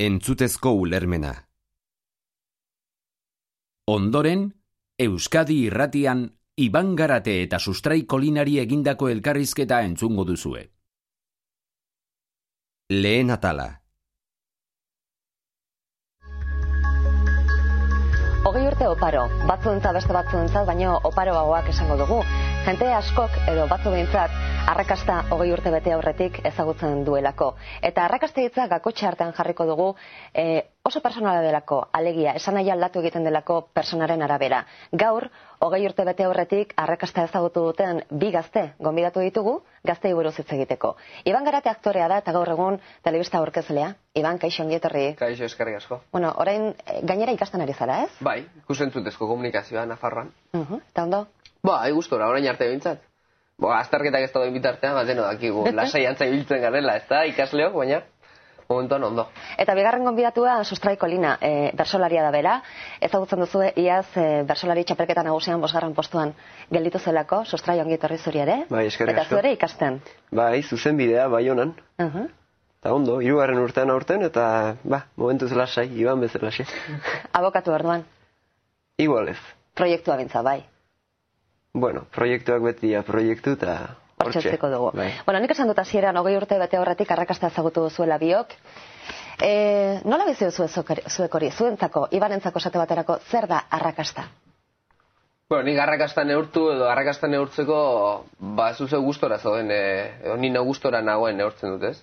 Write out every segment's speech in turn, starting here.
Entzutezko ulermena. Ondoren, Euskadi irratian Iban Garate eta Sustrai Kolinari egindako elkarrizketa entzungo duzue. Lehen atala. Hogei urte oparo, batzuentza beste batzuentzat, baino oparoagoak esango dugu. Jente askok edo batzu behintzat arrakasta hogei urte bete aurretik ezagutzen duelako. Eta arrakasta hitza gakotxe artean jarriko dugu e, oso personala delako, alegia, esan nahi aldatu egiten delako personaren arabera. Gaur, hogei urte bete aurretik arrakasta ezagutu duten bi gazte, gonbidatu ditugu, gazte buruz hitz egiteko. Iban Garate aktorea da eta gaur egun telebista aurkezlea. Iban, kaixo ongietorri. Kaixo eskerrik asko. Bueno, orain eh, gainera ikasten ari zara, ez? Bai, ikusentzutezko komunikazioa Nafarroan. Uh -huh. Eta ondo? Ba, hai gustora, orain arte bintzat. Bo, azterketak ez dagoen bitartean, bat deno dakigu, lasai antza ibiltzen garela, ez da, ikasleok, baina, momentuan ondo. Eta bigarren gonbidatua Sustraiko Lina, e, bersolaria da bera, ezagutzen duzu iaz e, bersolari txapelketa nagusian bosgarren postuan gelditu zelako, Sustrai ongi etorri zuri ere, Bai, eskerrik eta asko. ere ikasten. Bai, zuzen bidea, bai honan. Uh -huh. Eta ondo, hirugarren urtean aurten, eta, ba, momentuz lasai, iban bezalaxe. Abokatu orduan, Igual ez. proiektua bintza, bai. Bueno, proiektuak beti proiektu, eta Hortxe utziko dugu. Bai. Bueno, nik esan dut hasieran hogei urte bete horretik arrakasta ezagutu duzuela biok. E, nola bizi duzu zuek hori, zuentzako, ibanentzako esate baterako, zer da arrakasta? Bueno, nik arrakasta neurtu edo arrakasta neurtzeko, ba, zuze gustora zauden, e, edo nina gustora nagoen neurtzen dut, ez?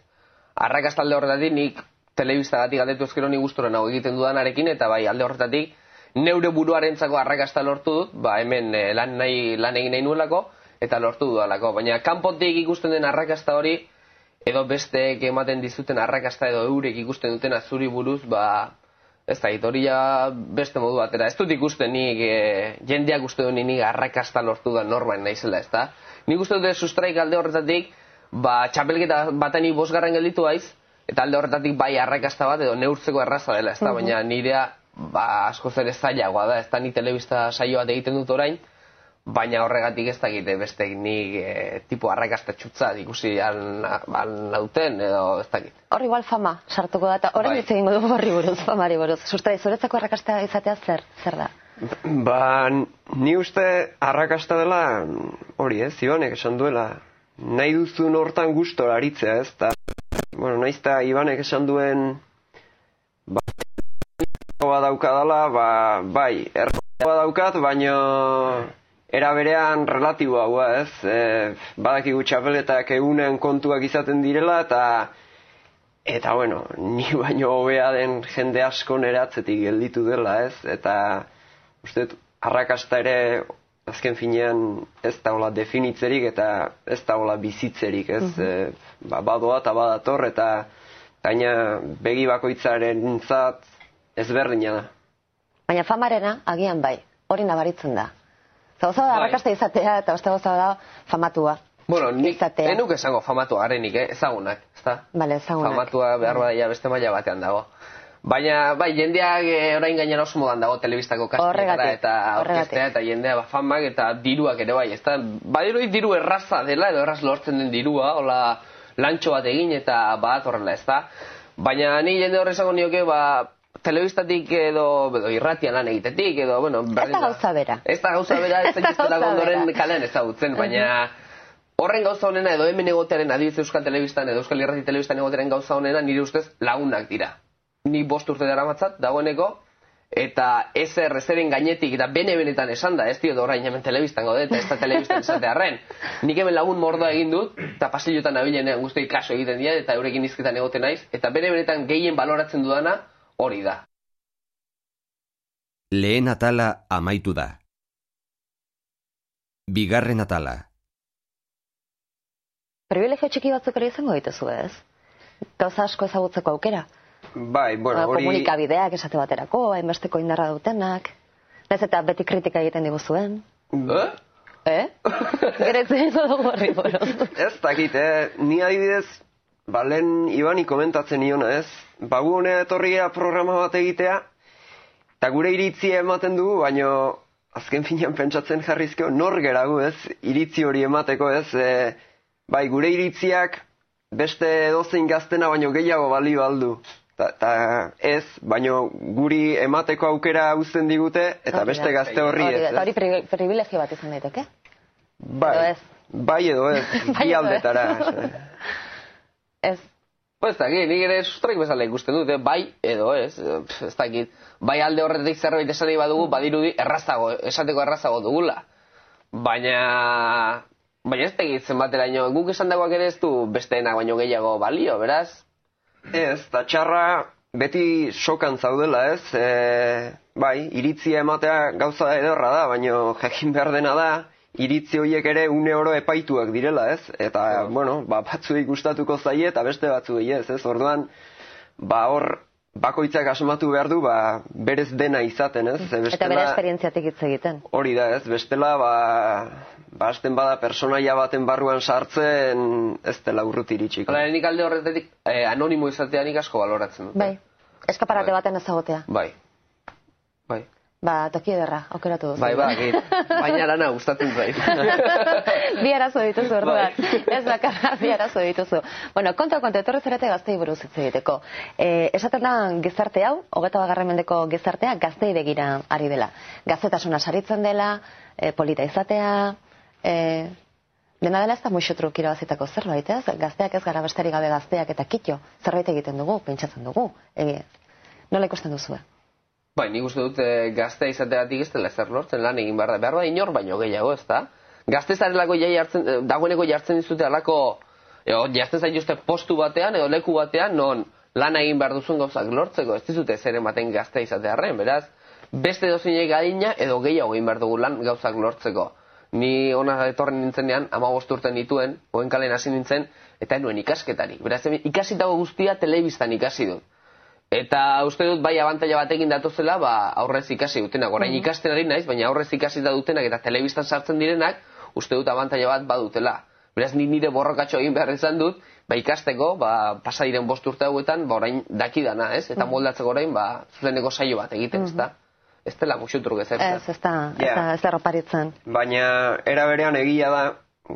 Arrakasta alde horretatik nik telebistagatik galdetu ezkero ni gustora nago egiten dudanarekin, eta bai, alde horretatik neure buruarentzako arrakasta lortu dut, ba, hemen e, lan, nahi, lan egin nahi nuelako, eta lortu dudalako. Baina kanpotik ikusten den arrakasta hori, edo besteek ematen dizuten arrakasta edo eurek ikusten duten azuri buruz, ba, ez da, hori ja beste modu batera. Ez dut ikusten nik, e, jendeak uste du nik arrakasta lortu da normain naizela, ez da? Nik uste dut sustraik alde horretatik, ba, txapelketa batani bosgarren gelditu haiz, eta alde horretatik bai arrakasta bat edo neurtzeko erraza dela, ez da? Baina nirea, ba, asko zer zailagoa da, ez da, nik telebista saio bat egiten dut orain, baina horregatik ez dakite beste nik e, tipo arrakasta txutzat ikusi al, al nauten edo ez dakit. Hor igual fama sartuko da, eta orain Bai. egingo dugu horri buruz, famari buruz. Sustrai, zuretzako arrakasta izatea zer, zer da? Ba, ni uste arrakasta dela, hori ez, Ibanek esan duela, nahi duzun hortan gustora aritzea ez, eta, bueno, nahiz eta Ibanek esan duen, ba, badaukadala, ba, bai, erroa badaukat, baino, era berean relatibo hau, ez, e, badakigu txapeletak egunen kontuak izaten direla, eta, Eta bueno, ni baino hobea den jende asko nere atzetik gelditu dela, ez? Eta uste arrakasta ere azken finean ez da hola definitzerik eta ez da hola bizitzerik, ez? E, ba, badoa eta badator eta gaina begi bakoitzaren zat ezberdina da. Baina famarena, agian bai, hori nabaritzen da. Zauza da Bai. arrakasta izatea, eta beste gauza da famatua. Bueno, nik Izatea. enuk esango famatu garenik, eh? ezagunak, ezta? Bale, ezagunak. Famatua behar badaia beste maila batean dago. Baina, bai, jendeak eh, orain gainera oso modan dago telebistako kastetara eta orkestea eta jendea ba, famak eta diruak ere bai, ezta? Badiroi diru erraza dela edo erraz lortzen den dirua, hola lantxo bat egin eta bat horrela, ezta? Baina ni jende horre esango nioke, ba, telebistatik edo, edo irratian lan egitetik edo, bueno, Ez da gauza bera. Ez da gauza bera, ez da ondoren kalean ezagutzen, baina horren gauza honena edo hemen egotearen adibidez Euskal Telebistan edo Euskal Irrati Telebistan egotearen gauza honena nire ustez lagunak dira. Ni bost urte dara matzat, dagoeneko, eta ezer ezeren gainetik eta bene benetan esan da, ez dio orain hemen telebistan gaude, eta ez da telebistan esatearren. Nik hemen lagun mordoa egin dut, eta pasillotan nabilenean guztioi kaso egiten dira, eta eurekin izketan egoten naiz, eta bene benetan gehien baloratzen dudana hori da. Lehen atala amaitu da. Bigarren atala. Privilegio txiki batzuk ere izango dituzu, ez? Gauza asko ezagutzeko aukera. Bai, bueno, Ba, hori... Komunikabideak esate baterako, hainbesteko indarra dutenak. Naiz eta beti kritika egiten diguzuen. Eh? Eh? Gero ez egingo dugu horri buruz. Ez dakit, eh? ni adibidez, ba, lehen Ibani komentatzen niona, ez? Ba, gu honea etorria programa bat egitea, eta gure iritzia ematen dugu, baino azken finean pentsatzen jarrizkeo, nor geragu, ez? Iritzi hori emateko, ez? E, bai, gure iritziak beste dozein gaztena baino gehiago balio aldu. Ta, ta ez, baino guri emateko aukera uzten digute, eta Hori da. beste gazte horri ez. hori pri- privilegio bat izan daiteke. Bai, edo ez. bai edo ez, Bai bi aldetara. Ez, Pues ez dakit, nik ere sustraik bezala ikusten dut, eh, bai edo ez, ez dakit. Bai alde horretik zerbait esan nahi badugu, badirudi errazago, esateko errazago dugula. Baina, baina ez dakit zenbateraino, guk esan dagoak ere ez du besteenak baino gehiago balio, beraz? Ez, eta txarra beti sokan zaudela, ez? E, bai, iritzia ematea gauza ederra da, baino jakin behar dena da, iritzi horiek ere une oro epaituak direla, ez? Eta, bueno, ba, batzuei gustatuko zaie eta beste batzuei ez, ez? Orduan, ba, hor, bakoitzak asmatu behar du, ba, berez dena izaten, ez? Ze eta bere esperientziatik hitz egiten. Hori da, ez? Bestela, ba, ba, bada personaia baten barruan sartzen, ez dela urrut iritsiko. Hala, nik alde horretetik eh, anonimo izatea nik asko baloratzen dut. Bai, eskaparate Bai. baten ezagotea. Bai. Bai. Ba, toki ederra, aukeratu duzu. Bai, bai, baina lana gustatzen zait. bi arazo dituzu orduan. Bai. Ez bakarra bi arazo dituzu. Bueno, konta konta etorri zarete gaztei buruz hitz egiteko. Eh, esaten da gizarte hau, hogeta bagarren mendeko gizartea gaztei begira ari dela. Gaztetasuna saritzen dela, eh, polita izatea, eh, dena dela ez da muixo truk irabazitako zerbait, ez? Gazteak ez gara besterik gabe gazteak eta kitxo, zerbait egiten dugu, pentsatzen dugu. Egi, nola ikusten duzu? Bai, nik uste dut e, gaztea izateagatik ez dela ezer lortzen lan egin behar da. Behar da inor baino gehiago, ez da? Gazte zarelako jai hartzen, eh, dagoeneko jartzen dizute alako, edo, jartzen zaituzte postu batean edo leku batean non lan egin behar duzun gauzak lortzeko, ez dizute zer ematen gaztea izatearren, beraz, beste dozinek adina edo gehiago egin behar dugu lan gauzak lortzeko. Ni ona etorren nintzenean, ama urten nituen, oen kalen hasi nintzen, eta nuen ikasketarik. Beraz, ikasitago guztia telebistan ikasi dut. Eta uste dut bai abantaila batekin datozela, ba, aurrez ikasi dutenak. Orain ikasten ari naiz, baina aurrez ikasi da dutenak eta telebistan sartzen direnak, uste dut abantaila bat badutela. Beraz, ni nire borrokatxo egin behar izan dut, ba, ikasteko, ba, pasa diren bost urte hauetan, ba, orain dakidana, ez? Eta moldatzeko orain, ba, zuzeneko saio bat egiten, ez da? Ez dela musutruk ez Ez, ez da, ez da, ez da. Baina era berean egia da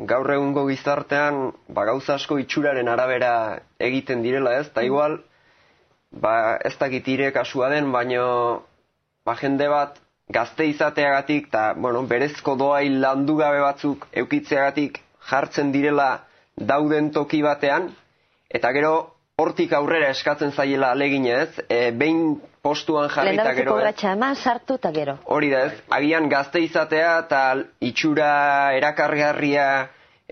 gaur egungo gizartean ba gauza asko itxuraren arabera egiten direla, ez? Ta igual ba ez dakit kasua den, baino ba jende bat gazte izateagatik eta bueno, berezko doai landu gabe batzuk eukitzeagatik jartzen direla dauden toki batean eta gero hortik aurrera eskatzen zaiela alegina, ez? E, behin postuan jarri eta gero eman, sartu eta gero. Hori da ez, agian gazte izatea eta itxura erakargarria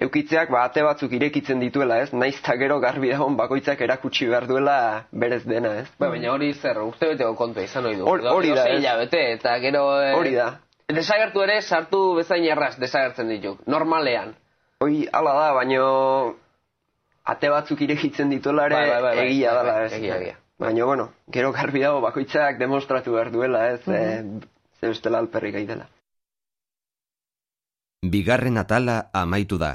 eukitzeak ba, ate batzuk irekitzen dituela ez, naiz eta gero garbi dagoen bakoitzak erakutsi behar duela berez dena ez. Ba, baina hori zer, urte beteko kontua izan ohi du. Hor- hori da, ez. bete, eta gero... eh, Hori da. Desagertu ere, sartu bezain erraz desagertzen dituk, normalean. Hoi hala da, baino ate batzuk irekitzen dituela ere Bai, bai, bai, bai, egia bai, dela bai, ez. egia, egia. Baina, bueno, gero garbi dago bakoitzak demostratu behar duela ez, mm Mhm. ze bestela alperrik gai dela. Bigarren atala amaitu da.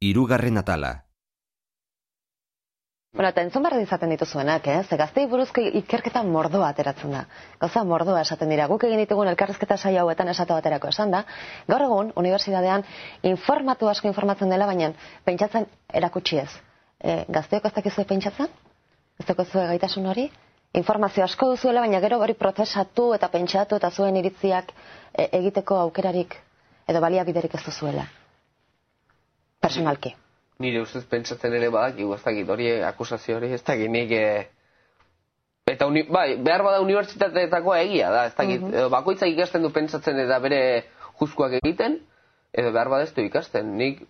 Hirugarren atala. Bueno, eta entzun behar izaten dituzuenak, eh? Ze gaztei buruzko ikerketa mordoa ateratzen da. Gauza mordoa esaten dira. Guk egin ditugun elkarrezketa saio hauetan esate baterako esan da. Gaur egun, unibertsitatean informatu asko informatzen dela, baina pentsatzen erakutsi ez. E, gazteok ez dakizue pentsatzen? Ez dakizue gaitasun hori? Informazio asko duzuela, baina gero hori prozesatu eta pentsatu eta zuen iritziak e, egiteko aukerarik edo baliabiderik ez duzuela. Personalki. Nire ustez pentsatzen ere badakigu, ez dakit, hori akusazio hori, ez dakit nik... eh, Eta uni, bai, behar bada unibertsitateetakoa egia da, ez dakit, edo bakoitzak ikasten du pentsatzen eta bere juzkoak egiten, edo behar bada ez du ikasten. Nik,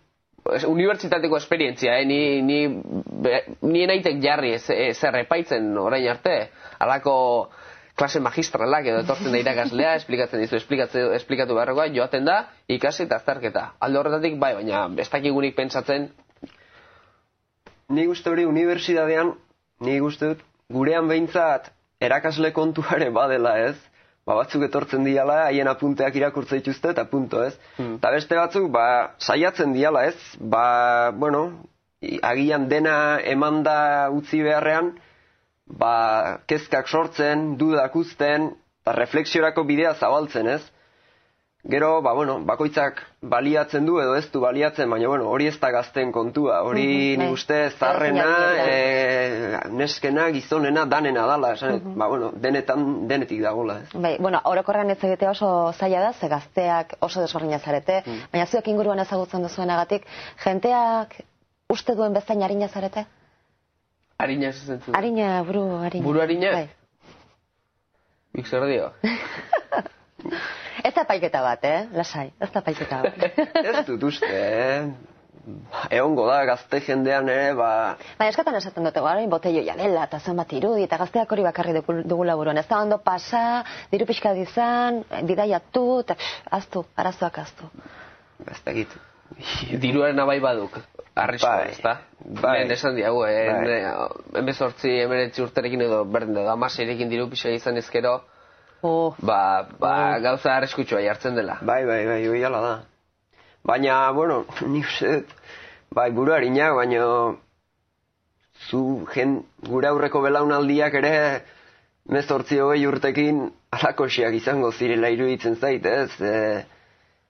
unibertsitateko esperientzia, eh? ni, ni, be, ni naitek jarri ez, ez zer epaitzen orain arte, alako klase magistralak edo etortzen da irakaslea, esplikatzen dizu, esplikatu, esplikatu beharrekoa, joaten da, ikasi eta azterketa. Alde horretatik, bai, baina ez dakigunik pentsatzen, Nik uste hori unibertsitatean, nik uste dut, gurean behintzat erakasle kontuare badela ez, ba batzuk etortzen diala, haien apunteak irakurtza dituzte eta punto ez. Hmm. Eta beste batzuk, ba, saiatzen diala ez, ba, bueno, agian dena emanda utzi beharrean, ba, kezkak sortzen, dudak uzten, eta refleksiorako bidea zabaltzen ez. Gero, ba, bueno, bakoitzak baliatzen du edo ez du baliatzen, baina bueno, hori ez da gazten kontua. Hori ni bai. uste zarrena, e, neskena, gizonena, danena dala, esan, ba, bueno, denetan, denetik dagola, ez. Bai, bueno, orokorrean ez egitea oso zaila da, ze gazteak oso desberdina zarete, baina zuek inguruan ezagutzen duzuenagatik, jenteak uste duen bezain harina zarete? Harina ez zentzun. Harina, buru, harina. Buru harina? Bai. Bik zer dio? Ez da paiketa bat, eh? Lasai, ez da paiketa bat. ez dut uste, eh? Egongo da, gazte jendean ere, ba... Baina eskatan esaten dute, gara, botelloia dela, eta zenbat irudi, eta gazteak hori bakarri dugu, laburuan. Ez da ondo pasa, diru pixka dizan, bidaiatu, eta aztu, arazoak aztu. Ez dakit. Diruaren abai baduk. Arriskoa, Bai. ez da? Bai. Lehen esan diagu, eh? Bai. Emezortzi, emeretzi urterekin edo berdin edo amaseirekin diru pixa izan ezkero, Oh, ba, ba gauza arriskutsua jartzen dela. Bai, bai, bai, hala da. Baina, bueno, nik uste bai, buru harinak, baina zu jen, gure aurreko belaunaldiak ere mezortzi hogei urtekin alakosiak izango zirela iruditzen zait, ez? E,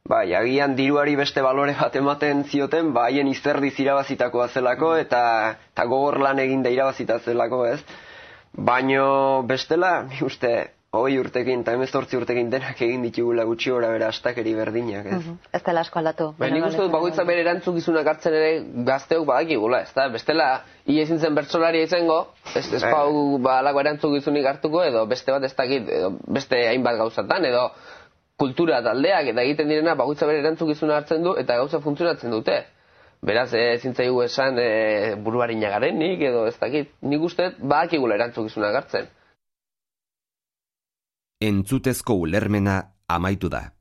bai, agian diruari beste balore bat ematen zioten, ba, haien izerdiz irabazitakoa zelako, eta, eta gogor lan eginda irabazita zelako, ez? Baino bestela, nik uste, hogei urtekin eta hemezortzi urtekin denak egin ditugula gutxi gora bera astakeri berdinak, ez? ez dela asko aldatu. Baina nik uste dut bakoitza bere erantzunkizunak hartzen ere gazteok badakigula, ez da? Bestela, ia ezin zen bertsolaria izango, ez, ez Bai. pau ba, alako erantzukizunik hartuko, edo beste bat ez dakit, edo beste hainbat gauzatan, edo kultura taldeak eta egiten direna bakoitza bere erantzukizuna hartzen du eta gauza funtzionatzen dute. Beraz, eh, ezin zaigu esan e, buruarina garenik, edo ez dakit, nik uste badakigula erantzukizunak hartzen. Entzutezko ulermena amaitu da.